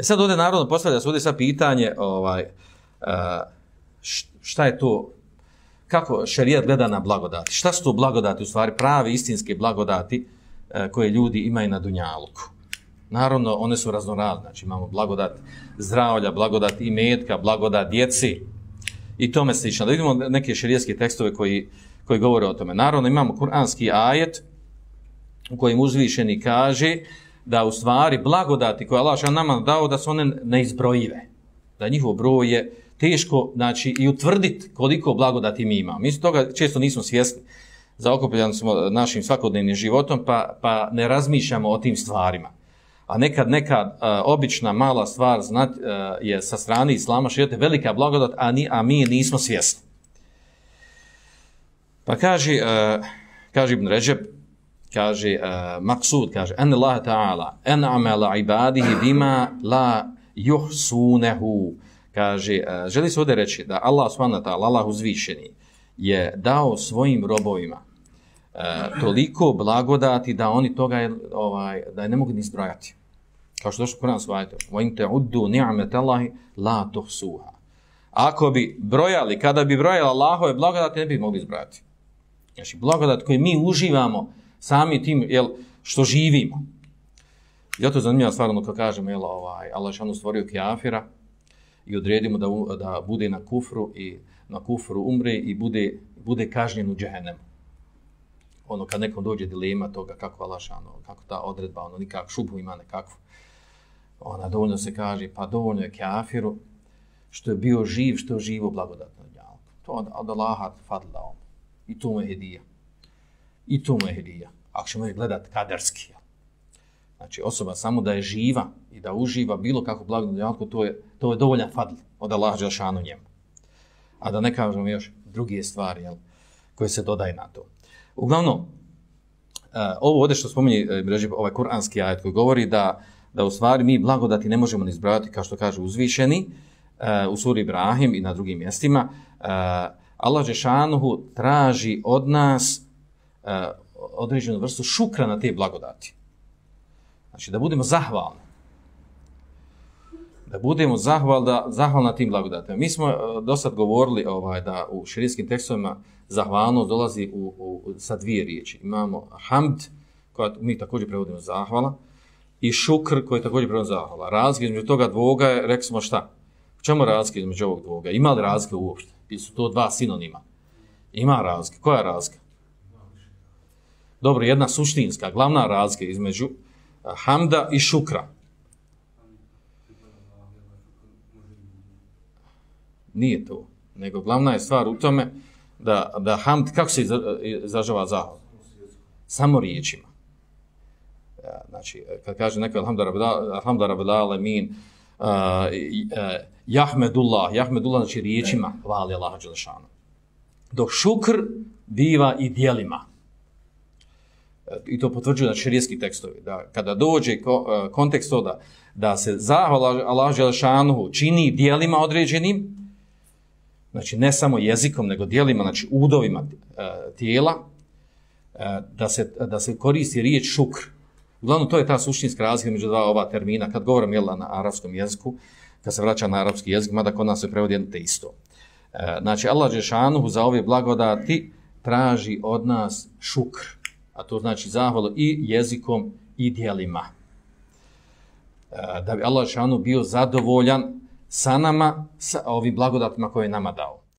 E sad ovdje narodno postavlja se ovdje sad pitanje ovaj, š- šta je to, kako šerijat gleda na blagodati, šta su to blagodati, u stvari prave istinske blagodati e, koje ljudi imaju na Dunjaluku. Naravno, one su raznorazne, znači imamo blagodat zdravlja, blagodat imetka, blagodat djeci i tome slično. Da vidimo neke šerijetske tekstove koji, koji govore o tome. Naravno, imamo kuranski ajet u kojem uzvišeni kaže da u stvari blagodati koje je Allah nama dao da su one neizbrojive. Da njihov broj je teško znači, i utvrditi koliko blagodati mi imamo. Mi toga često nismo svjesni. Zaokupljeni smo našim svakodnevnim životom pa, pa ne razmišljamo o tim stvarima. A nekad neka uh, obična mala stvar znat, uh, je sa strane islama šijete velika blagodat, a, ni, a mi nismo svjesni. Pa kaže, uh, kaže Ibn Ređeb, kaže uh, Maksud, kaže en Allah ta'ala en amela ibadihi bima la juhsunehu kaže, uh, želi se ovdje reći da Allah subhanahu wa ta'ala, Allah uzvišeni je dao svojim robovima uh, toliko blagodati da oni toga ovaj, da je ne mogu ni izbrojati kao što došlo u Kur'an svajte وَإِن تَعُدُّوا نِعْمَةَ اللَّهِ لَا تُحْسُوهَا Ako bi brojali, kada bi brojali Allahove blagodati, ne bi mogli izbrojati. Znači, blagodat koji mi uživamo sami tim, jel, što živimo. Ja to zanimljiva stvar, ono kad kažemo, jel, ovaj, Allah šanu stvorio kjafira i odredimo da, da bude na kufru i na kufru umre i bude, bude kažnjen u džehennemu. Ono, kad nekom dođe dilema toga kako Allah kako ta odredba, ono, nikak šubu ima nekakvu. Ona, dovoljno se kaže, pa dovoljno je kjafiru što je bio živ, što je živo blagodatno. To od, od Allaha fadla on. I to mu je hedija. I to mu je hedija. Ako ćemo je gledat kaderski. Znači, osoba samo da je živa i da uživa bilo kako blagodatno, to je, to je dovoljan fadl od Allaha Đelšanu njemu. A da ne kažemo još druge stvari, jel, koje se dodaje na to. Uglavnom, uh, ovo ovdje što spominje Režib, ovaj kuranski ajet koji govori da, da u stvari mi blagodati ne možemo ni izbrojati, kao što kaže uzvišeni, uh, u suri Ibrahim i na drugim mjestima, Allah Žešanuhu traži od nas određenu vrstu šukra na te blagodati. Znači, da budemo zahvalni. Da budemo zahval, da, zahvalni na tim blagodatima. Mi smo uh, do sad govorili ovaj, da u širijskim tekstovima zahvalnost dolazi u, u, sa dvije riječi. Imamo hamd, koja mi također prevodimo zahvala, i šukr, koji također prevodimo zahvala. Razlika između toga dvoga je, rekli smo šta? U čemu razlika između ovog dvoga? Ima li razlika uopšte? Ili su to dva sinonima? Ima razlika. Koja je razlika? Dobro, jedna suštinska, glavna razlika između a, hamda i šukra. Nije to. Nego glavna je stvar u tome da, da hamd, kako se izra- izražava zahval? Samo riječima. Ja, Znači, kad kaže neko alamin, uh, uh, jahmedullah, jahmedullah znači riječima hvali Allaha Đelešanu. Dok šukr biva i dijelima. E, I to potvrđuju na širijski tekstovi. Da kada dođe uh, kontekst to da, se zahvala Allaha Đelešanu čini dijelima određenim, znači ne samo jezikom, nego dijelima, znači udovima uh, tijela, uh, da, se, da se koristi riječ šukr. Uglavnom, to je ta suštinska razlika među dva ova termina. Kad govorim jel, na arapskom jeziku, kad se vraća na arapski jezik, mada kod nas se prevodi jedno te isto. E, znači, Allah Žešanuhu za ove blagodati traži od nas šukr, a to znači zahvalu i jezikom i dijelima. E, da bi Allah Žešanuhu bio zadovoljan sa nama, sa ovim blagodatima koje je nama dao.